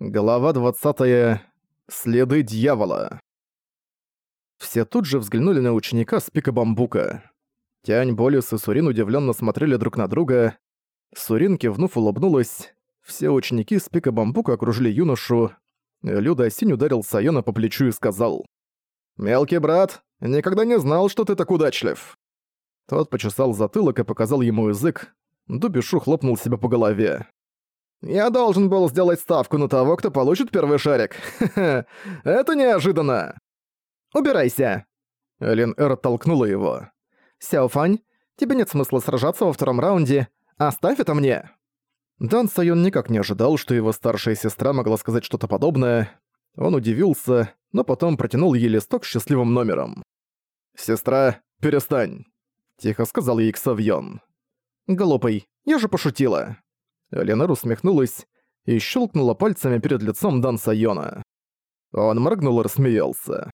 Глава 20. Следы дьявола. Все тут же взглянули на ученика с пика бамбука. Тянь, Болис и Сурин удивленно смотрели друг на друга. Сурин, кивнув, улыбнулась. Все ученики с пика бамбука окружили юношу. Люда Синь ударил Сайона по плечу и сказал. «Мелкий брат, никогда не знал, что ты так удачлив». Тот почесал затылок и показал ему язык. Дубишу хлопнул себя по голове. «Я должен был сделать ставку на того, кто получит первый шарик. это неожиданно!» «Убирайся!» Лин Эр толкнула его. «Сяофань, тебе нет смысла сражаться во втором раунде. Оставь это мне!» Дан Сайон никак не ожидал, что его старшая сестра могла сказать что-то подобное. Он удивился, но потом протянул ей листок с счастливым номером. «Сестра, перестань!» – тихо сказал ей Ксавьон. «Глупый, я же пошутила!» Ленар усмехнулась и щелкнула пальцами перед лицом Дан Сайона. Он моргнул и рассмеялся.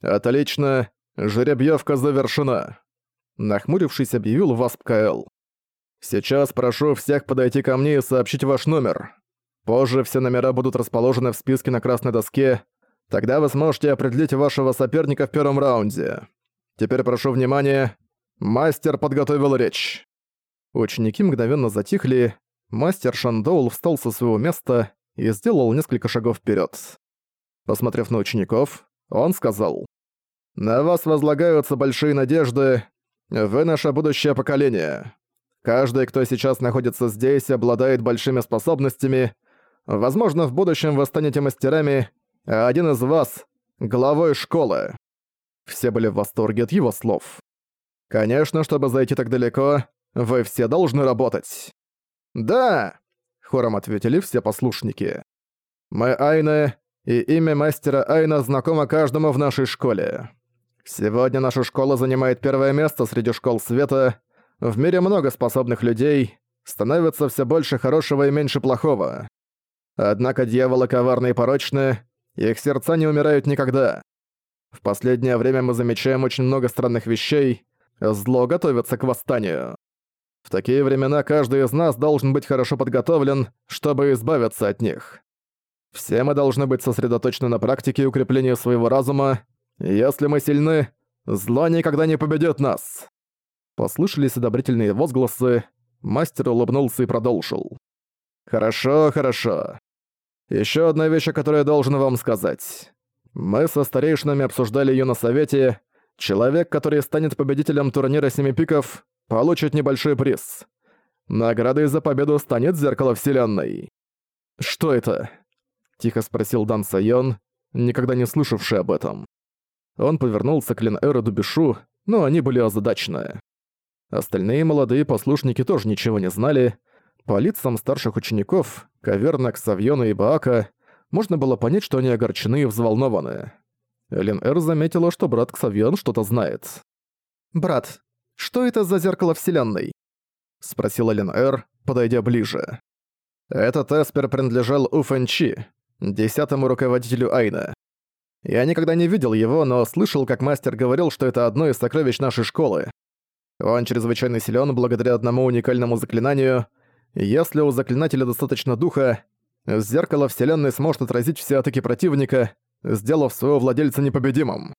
«Отлично, жеребьевка завершена», — нахмурившись, объявил Васп КЛ. «Сейчас прошу всех подойти ко мне и сообщить ваш номер. Позже все номера будут расположены в списке на красной доске, тогда вы сможете определить вашего соперника в первом раунде. Теперь прошу внимания, мастер подготовил речь». Ученики мгновенно затихли, Мастер Шандоул встал со своего места и сделал несколько шагов вперед. Посмотрев на учеников, он сказал, «На вас возлагаются большие надежды. Вы наше будущее поколение. Каждый, кто сейчас находится здесь, обладает большими способностями. Возможно, в будущем вы станете мастерами, а один из вас — главой школы». Все были в восторге от его слов. «Конечно, чтобы зайти так далеко, вы все должны работать». «Да!» — хором ответили все послушники. «Мы Айны, и имя мастера Айна знакомо каждому в нашей школе. Сегодня наша школа занимает первое место среди школ света. В мире много способных людей, становится все больше хорошего и меньше плохого. Однако дьяволы коварны и порочны, их сердца не умирают никогда. В последнее время мы замечаем очень много странных вещей, зло готовится к восстанию. В такие времена каждый из нас должен быть хорошо подготовлен, чтобы избавиться от них. Все мы должны быть сосредоточены на практике и укреплении своего разума. Если мы сильны, зло никогда не победит нас. Послышались одобрительные возгласы. Мастер улыбнулся и продолжил. «Хорошо, хорошо. Еще одна вещь, о которой я должен вам сказать. Мы со старейшинами обсуждали ее на совете. Человек, который станет победителем турнира Семи Пиков, получит небольшой приз. Наградой за победу станет Зеркало Вселенной. «Что это?» — тихо спросил Дан Сайон, никогда не слышавший об этом. Он повернулся к Лин Эру Дубишу, но они были озадачены. Остальные молодые послушники тоже ничего не знали. По лицам старших учеников, Каверна, Ксавьона и Баака, можно было понять, что они огорчены и взволнованы. Лин Эр заметила, что брат Ксавьон что-то знает. «Брат, что это за зеркало Вселенной?» — спросил Лин Эр, подойдя ближе. Этот эспер принадлежал У Фэнчи, десятому руководителю Айна. Я никогда не видел его, но слышал, как мастер говорил, что это одно из сокровищ нашей школы. Он чрезвычайно силен благодаря одному уникальному заклинанию. Если у заклинателя достаточно духа, зеркало Вселенной сможет отразить все атаки противника, сделав своего владельца непобедимым.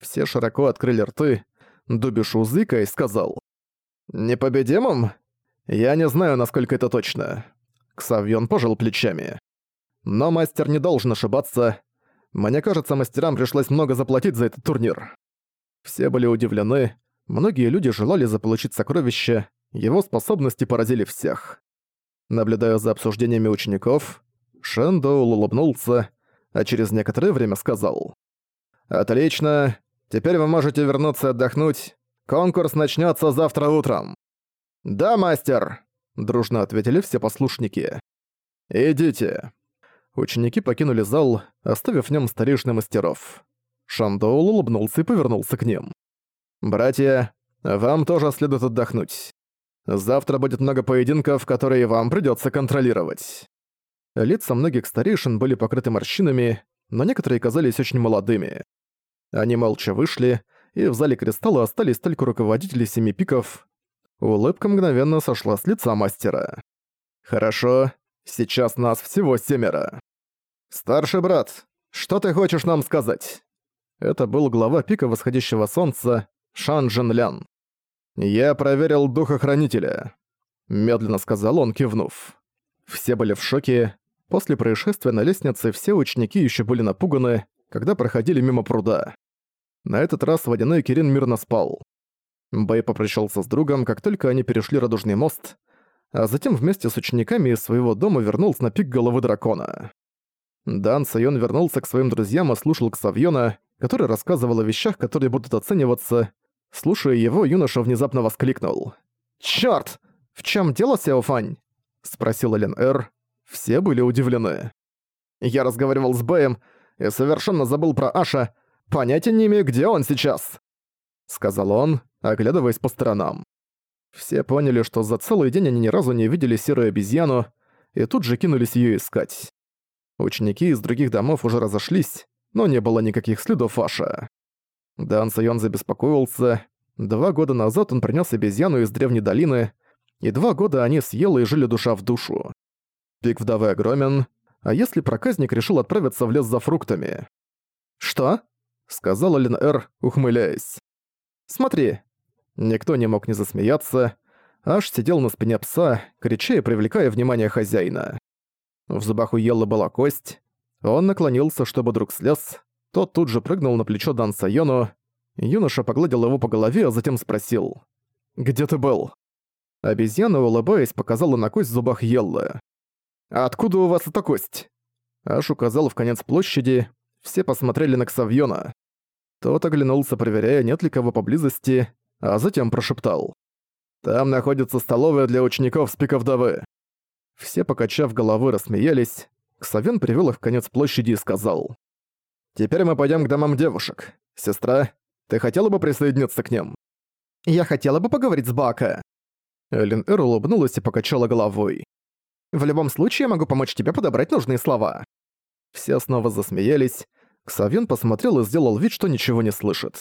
Все широко открыли рты, Дубишу зыкой сказал. «Непобедимым? Я не знаю, насколько это точно». Ксавьон пожал плечами. «Но мастер не должен ошибаться. Мне кажется, мастерам пришлось много заплатить за этот турнир». Все были удивлены. Многие люди желали заполучить сокровища, его способности поразили всех. Наблюдая за обсуждениями учеников, Шендоул улыбнулся, а через некоторое время сказал. «Отлично, Теперь вы можете вернуться отдохнуть. Конкурс начнется завтра утром». «Да, мастер!» – дружно ответили все послушники. «Идите». Ученики покинули зал, оставив в нем старейшины мастеров. Шандоул улыбнулся и повернулся к ним. «Братья, вам тоже следует отдохнуть. Завтра будет много поединков, которые вам придется контролировать». Лица многих старейшин были покрыты морщинами, но некоторые казались очень молодыми. Они молча вышли, и в зале Кристалла остались только руководители Семи Пиков. Улыбка мгновенно сошла с лица мастера. «Хорошо, сейчас нас всего семеро». «Старший брат, что ты хочешь нам сказать?» Это был глава пика восходящего солнца Шан Джин Лян. «Я проверил духохранителя», — медленно сказал он, кивнув. Все были в шоке. После происшествия на лестнице все ученики еще были напуганы, когда проходили мимо пруда. На этот раз водяной Кирин мирно спал. Бэй попрощался с другом, как только они перешли Радужный мост, а затем вместе с учениками из своего дома вернулся на пик головы дракона. Дан Сайон вернулся к своим друзьям и слушал Ксавьона, который рассказывал о вещах, которые будут оцениваться. Слушая его, юноша внезапно воскликнул. «Чёрт! В чем дело, Сяофань?» — спросил Элен Эр. Все были удивлены. «Я разговаривал с Бэем и совершенно забыл про Аша. Понятия не имею, где он сейчас», — сказал он, оглядываясь по сторонам. Все поняли, что за целый день они ни разу не видели серую обезьяну, и тут же кинулись её искать. Ученики из других домов уже разошлись, но не было никаких следов Аша. Дан Сайон забеспокоился. Два года назад он принес обезьяну из древней долины, и два года они съели и жили душа в душу. Пик вдовы огромен, а если проказник решил отправиться в лес за фруктами? «Что?» — сказала Лин Эр, ухмыляясь. «Смотри». Никто не мог не засмеяться. Аш сидел на спине пса, крича и привлекая внимание хозяина. В зубах у Еллы была кость. Он наклонился, чтобы друг слез. Тот тут же прыгнул на плечо Дан Сайону. Юноша погладил его по голове, а затем спросил. «Где ты был?» Обезьяна, улыбаясь, показала на кость в зубах Еллы. «А откуда у вас эта кость?» Аш указал в конец площади. Все посмотрели на Ксавьона. Тот оглянулся, проверяя, нет ли кого поблизости, а затем прошептал. «Там находится столовая для учеников с пика вдовы. Все, покачав головы, рассмеялись. Ксавен привел их в конец площади и сказал. «Теперь мы пойдем к домам девушек. Сестра, ты хотела бы присоединиться к ним?» «Я хотела бы поговорить с Бака». Эллен Эр улыбнулась и покачала головой. «В любом случае я могу помочь тебе подобрать нужные слова». Все снова засмеялись. Ксавен посмотрел и сделал вид, что ничего не слышит.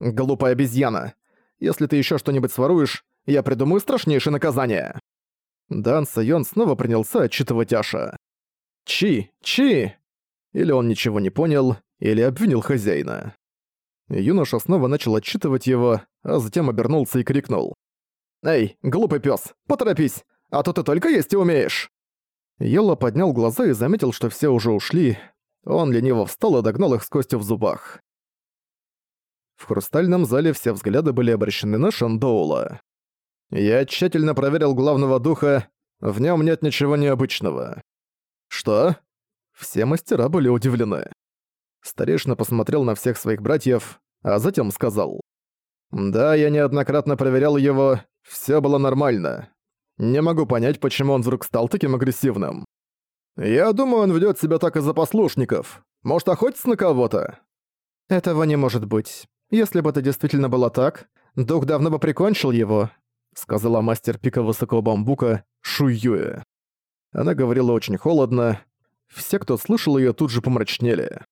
«Глупая обезьяна. Если ты еще что-нибудь своруешь, я придумаю страшнейшее наказание». Дан Сайон снова принялся отчитывать Аша. «Чи! Чи!» Или он ничего не понял, или обвинил хозяина. Юноша снова начал отчитывать его, а затем обернулся и крикнул. «Эй, глупый пес, поторопись, а то ты только есть и умеешь!» Йелла поднял глаза и заметил, что все уже ушли. Он лениво встал и догнал их с костью в зубах. В хрустальном зале все взгляды были обращены на Шандоула. Я тщательно проверил главного духа, в нем нет ничего необычного. Что? Все мастера были удивлены. Старейшина посмотрел на всех своих братьев, а затем сказал. «Да, я неоднократно проверял его, все было нормально. Не могу понять, почему он вдруг стал таким агрессивным. Я думаю, он ведет себя так из-за послушников. Может, охотится на кого-то?» «Этого не может быть. Если бы это действительно было так, дух давно бы прикончил его, сказала мастер пика высокого бамбука Шуюэ. Она говорила очень холодно. Все, кто слышал её, тут же помрачнели.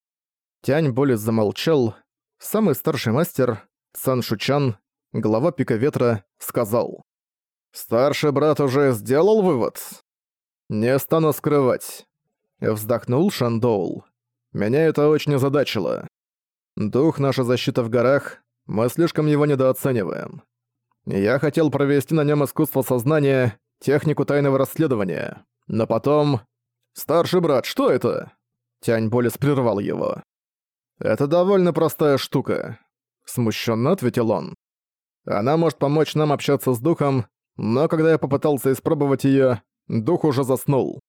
Тянь Болес замолчал. Самый старший мастер, Сан Шучан, глава пика ветра, сказал. «Старший брат уже сделал вывод?» «Не стану скрывать». Вздохнул Шандоул. «Меня это очень озадачило. Дух наша защита в горах, мы слишком его недооцениваем. Я хотел провести на нем искусство сознания, технику тайного расследования. Но потом... «Старший брат, что это?» Тянь Болес прервал его. «Это довольно простая штука», — смущенно ответил он. «Она может помочь нам общаться с духом, но когда я попытался испробовать ее, дух уже заснул».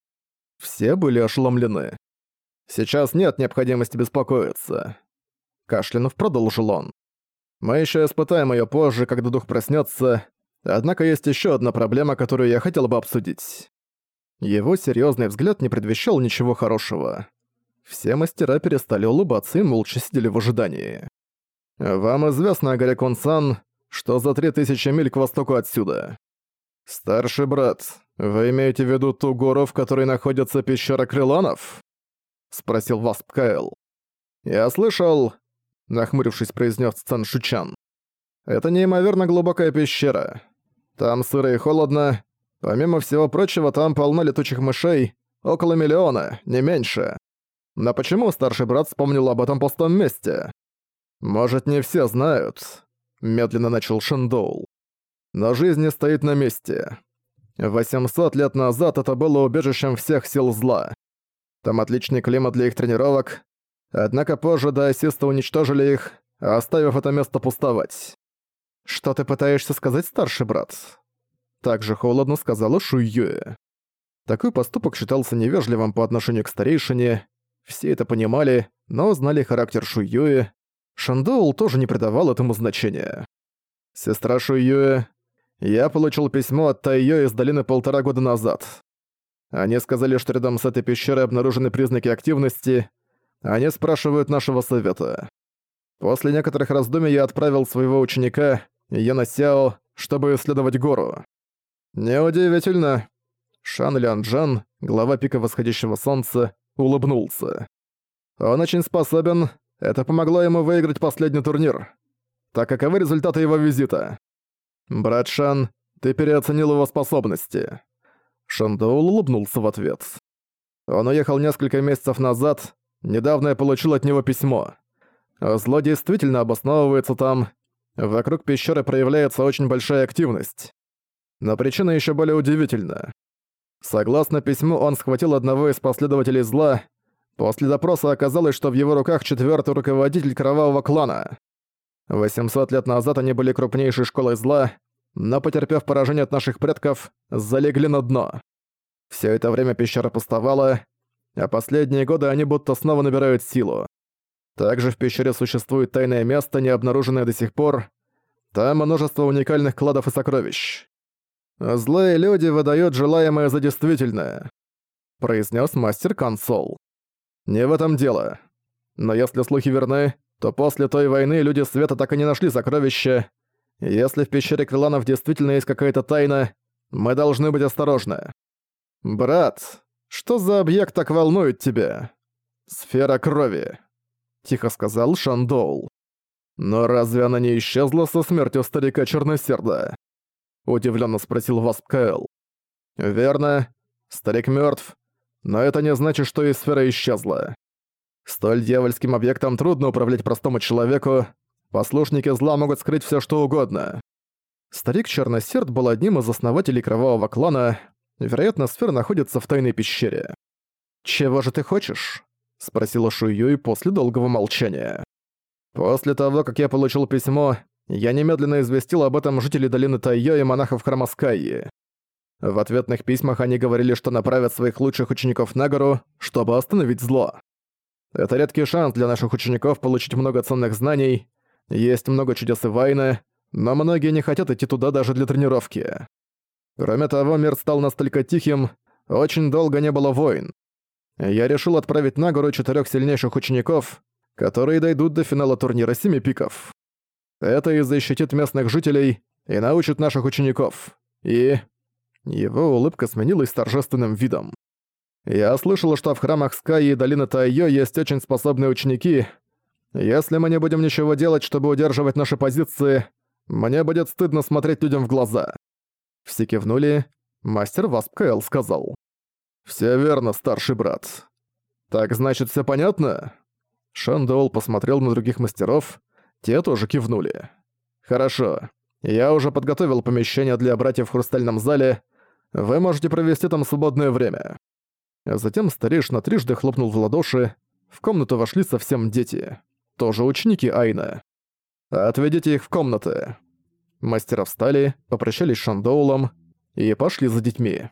Все были ошеломлены. «Сейчас нет необходимости беспокоиться», — кашлянув продолжил он. Мы еще испытаем ее позже, когда дух проснется. Однако есть еще одна проблема, которую я хотел бы обсудить. Его серьезный взгляд не предвещал ничего хорошего. Все мастера перестали улыбаться и молча сидели в ожидании. «Вам известно, Агаря Кунсан, что за три тысячи миль к востоку отсюда?» «Старший брат, вы имеете в виду ту гору, в которой находится пещера Крыланов?» — спросил Васп Кайл. «Я слышал, нахмурившись, произнес Цан Шучан. «Это неимоверно глубокая пещера. Там сыро и холодно. Помимо всего прочего, там полно летучих мышей. Около миллиона, не меньше. Но почему старший брат вспомнил об этом пустом месте? Может, не все знают, медленно начал Шендоул. Но жизнь не стоит на месте. 800 лет назад это было убежищем всех сил зла. Там отличный климат для их тренировок, однако позже даосисты уничтожили их, оставив это место пустовать. «Что ты пытаешься сказать, старший брат?» Также холодно сказала Шуюэ. Такой поступок считался невежливым по отношению к старейшине. Все это понимали, но знали характер Шуюэ. Шандоул тоже не придавал этому значения. «Сестра Шуюэ, я получил письмо от Тайо из долины полтора года назад. Они сказали, что рядом с этой пещерой обнаружены признаки активности. Они спрашивают нашего совета. После некоторых раздумий я отправил своего ученика, Яна Сяо, чтобы исследовать гору. Неудивительно. Шан Лян Джан, глава пика восходящего солнца, улыбнулся. Он очень способен, это помогло ему выиграть последний турнир. Так каковы результаты его визита? «Брат Шан, ты переоценил его способности». Шандоул улыбнулся в ответ. Он уехал несколько месяцев назад, недавно я получил от него письмо. Зло действительно обосновывается там. Вокруг пещеры проявляется очень большая активность. Но причина еще более удивительна. Согласно письму, он схватил одного из последователей зла. После допроса оказалось, что в его руках четвертый руководитель кровавого клана. 800 лет назад они были крупнейшей школой зла, но, потерпев поражение от наших предков, залегли на дно. Все это время пещера пустовала, а последние годы они будто снова набирают силу. Также в пещере существует тайное место, не обнаруженное до сих пор. Там множество уникальных кладов и сокровищ. «Злые люди выдают желаемое за действительное», — произнес мастер консол. «Не в этом дело. Но если слухи верны, то после той войны люди света так и не нашли сокровища. Если в пещере Квиланов действительно есть какая-то тайна, мы должны быть осторожны. Брат, что за объект так волнует тебя? Сфера крови, тихо сказал Шандоул. Но разве она не исчезла со смертью старика Черносерда? Удивленно спросил Васп Каэл. Верно, старик мертв, но это не значит, что и сфера исчезла. Столь дьявольским объектом трудно управлять простому человеку, послушники зла могут скрыть все что угодно. Старик Черносерд был одним из основателей кровавого клана, вероятно, сфера находится в тайной пещере. «Чего же ты хочешь?» — спросила Шуюй после долгого молчания. «После того, как я получил письмо, я немедленно известил об этом жителей долины Тайо и монахов Храмаскайи. В ответных письмах они говорили, что направят своих лучших учеников на гору, чтобы остановить зло. Это редкий шанс для наших учеников получить много ценных знаний. Есть много чудес и войны, но многие не хотят идти туда даже для тренировки. Кроме того, мир стал настолько тихим, очень долго не было войн. Я решил отправить на гору четырех сильнейших учеников, которые дойдут до финала турнира Семи Пиков. Это и защитит местных жителей, и научит наших учеников. И... Его улыбка сменилась торжественным видом. Я слышал, что в храмах Скай и долины Тайо есть очень способные ученики. Если мы не будем ничего делать, чтобы удерживать наши позиции, мне будет стыдно смотреть людям в глаза». Все кивнули. Мастер Васп Кэл сказал. «Все верно, старший брат. Так значит, все понятно?» Шандоул посмотрел на других мастеров. Те тоже кивнули. «Хорошо. Я уже подготовил помещение для братьев в Хрустальном зале. Вы можете провести там свободное время. А затем старейшина трижды хлопнул в ладоши. В комнату вошли совсем дети. Тоже ученики Айна. «Отведите их в комнаты». Мастера встали, попрощались с Шандоулом и пошли за детьми.